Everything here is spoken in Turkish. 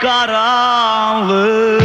karanlık.